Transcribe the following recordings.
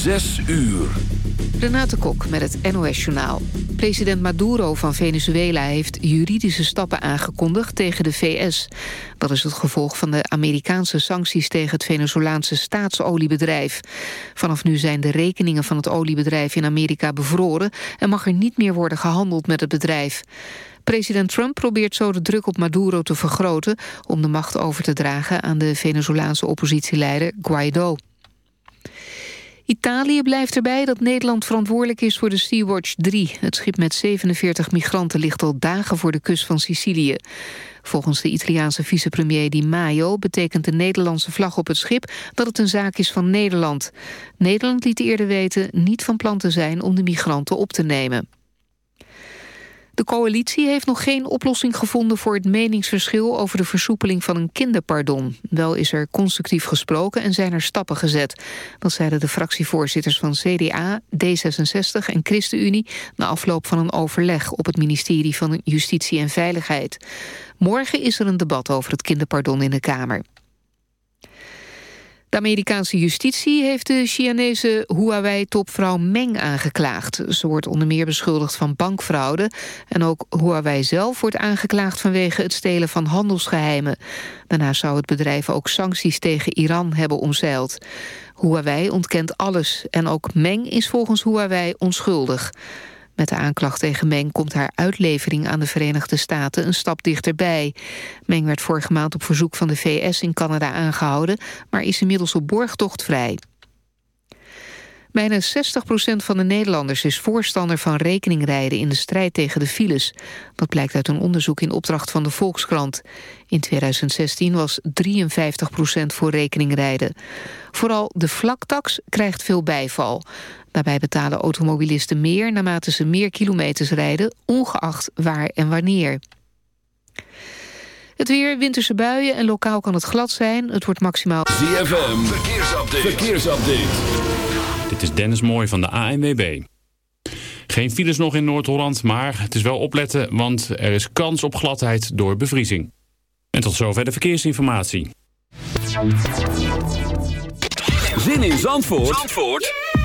Zes uur. Renate Kok met het NOS Journaal. President Maduro van Venezuela heeft juridische stappen aangekondigd tegen de VS. Dat is het gevolg van de Amerikaanse sancties tegen het Venezolaanse staatsoliebedrijf. Vanaf nu zijn de rekeningen van het oliebedrijf in Amerika bevroren... en mag er niet meer worden gehandeld met het bedrijf. President Trump probeert zo de druk op Maduro te vergroten... om de macht over te dragen aan de Venezolaanse oppositieleider Guaido. Italië blijft erbij dat Nederland verantwoordelijk is voor de Sea-Watch 3. Het schip met 47 migranten ligt al dagen voor de kust van Sicilië. Volgens de Italiaanse vicepremier Di Maio betekent de Nederlandse vlag op het schip dat het een zaak is van Nederland. Nederland liet eerder weten niet van plan te zijn om de migranten op te nemen. De coalitie heeft nog geen oplossing gevonden voor het meningsverschil over de versoepeling van een kinderpardon. Wel is er constructief gesproken en zijn er stappen gezet. Dat zeiden de fractievoorzitters van CDA, D66 en ChristenUnie na afloop van een overleg op het ministerie van Justitie en Veiligheid. Morgen is er een debat over het kinderpardon in de Kamer. De Amerikaanse justitie heeft de Chinese Huawei-topvrouw Meng aangeklaagd. Ze wordt onder meer beschuldigd van bankfraude. En ook Huawei zelf wordt aangeklaagd vanwege het stelen van handelsgeheimen. Daarna zou het bedrijf ook sancties tegen Iran hebben omzeild. Huawei ontkent alles en ook Meng is volgens Huawei onschuldig. Met de aanklacht tegen Meng komt haar uitlevering aan de Verenigde Staten een stap dichterbij. Meng werd vorige maand op verzoek van de VS in Canada aangehouden, maar is inmiddels op borgtocht vrij. Bijna 60% van de Nederlanders is voorstander van rekeningrijden in de strijd tegen de files. Dat blijkt uit een onderzoek in opdracht van de Volkskrant. In 2016 was 53% voor rekeningrijden. Vooral de vlaktax krijgt veel bijval. Daarbij betalen automobilisten meer naarmate ze meer kilometers rijden, ongeacht waar en wanneer. Het weer, winterse buien en lokaal kan het glad zijn. Het wordt maximaal... ZFM, verkeersupdate. verkeersupdate. Dit is Dennis Mooij van de ANWB. Geen files nog in Noord-Holland, maar het is wel opletten... want er is kans op gladheid door bevriezing. En tot zover de verkeersinformatie. Zin in Zandvoort, Zandvoort?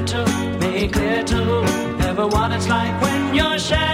never make clear to everyone. It's like when you're shattered.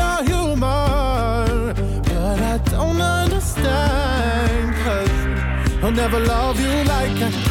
never love you like I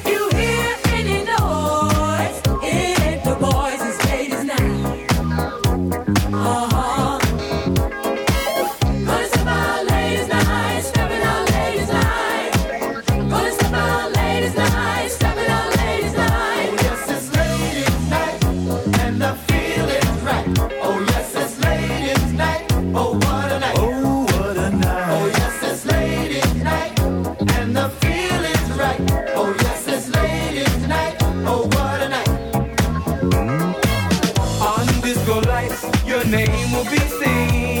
disco lights, your name will be seen.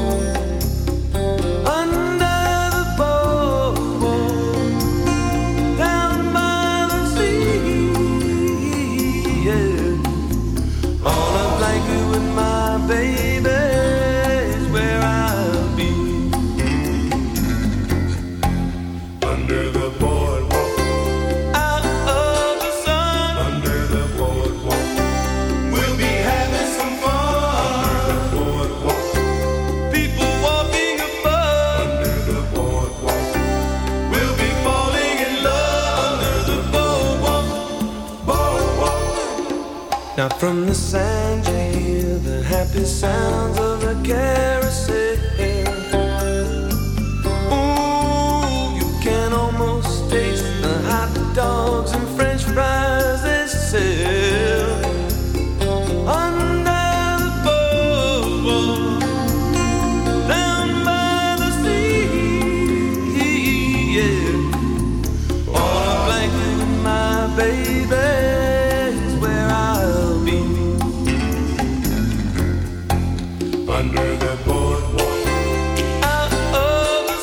the sounds of